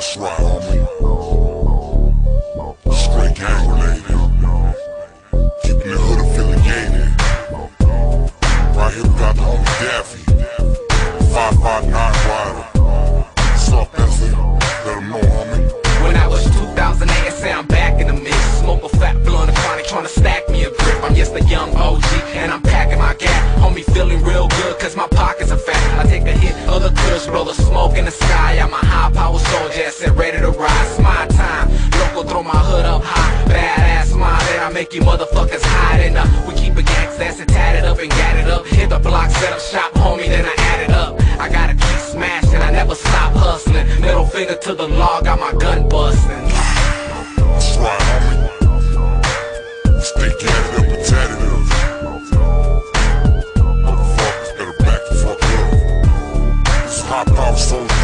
That's right, homie. Straight gang related. Keeping the hood affiliated. Right here we got the homie Daffy. 559 rider. What's up, Bessie? Let him know, homie. When I was 2008, I say I'm back in the mix. Smoke a fat blunt of chronic, trying to stack me a grip. I'm just a young OG, and I'm packing my gap. Homie, feeling real good, cause my pockets are fat. I take a hit of the kush, blow the smoke in the sky. Make you motherfuckers hide. And uh, we keep a gangsta that's tatted up and gatted up. Hit the block, set up shop, homie, then I add it up. I gotta keep smashing, I never stop hustling. Middle finger to the law, got my gun busting. That's right, homie. Power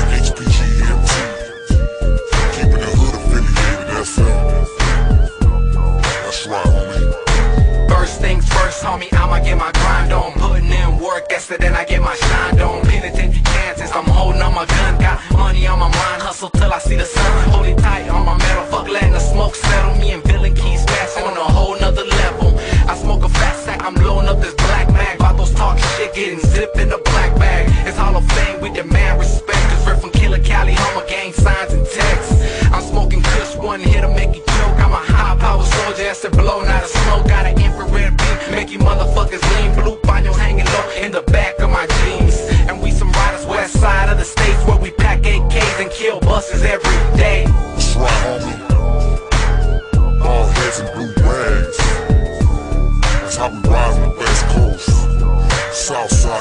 faster than I get my shine. Don't penitent chances. I'm holding on my gun, got money on my mind. Hustle till I see the sun. Hold it tight on my metal. Fuck letting the smoke settle. Me and villain keys fast on a whole nother level. I smoke a fat sack. I'm blowing up this black mag. those talk shit, getting zipped in the black bag. It's Hall of Fame. We demand respect. Cause we're from Killer Cali, Homer gang signs and texts. I'm smoking just one hit to make you choke. I'm a high power soldier. That's a blow, not a smoke. Got an infrared beam, make you mother.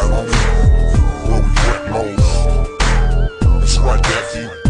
We went. It's right there for you.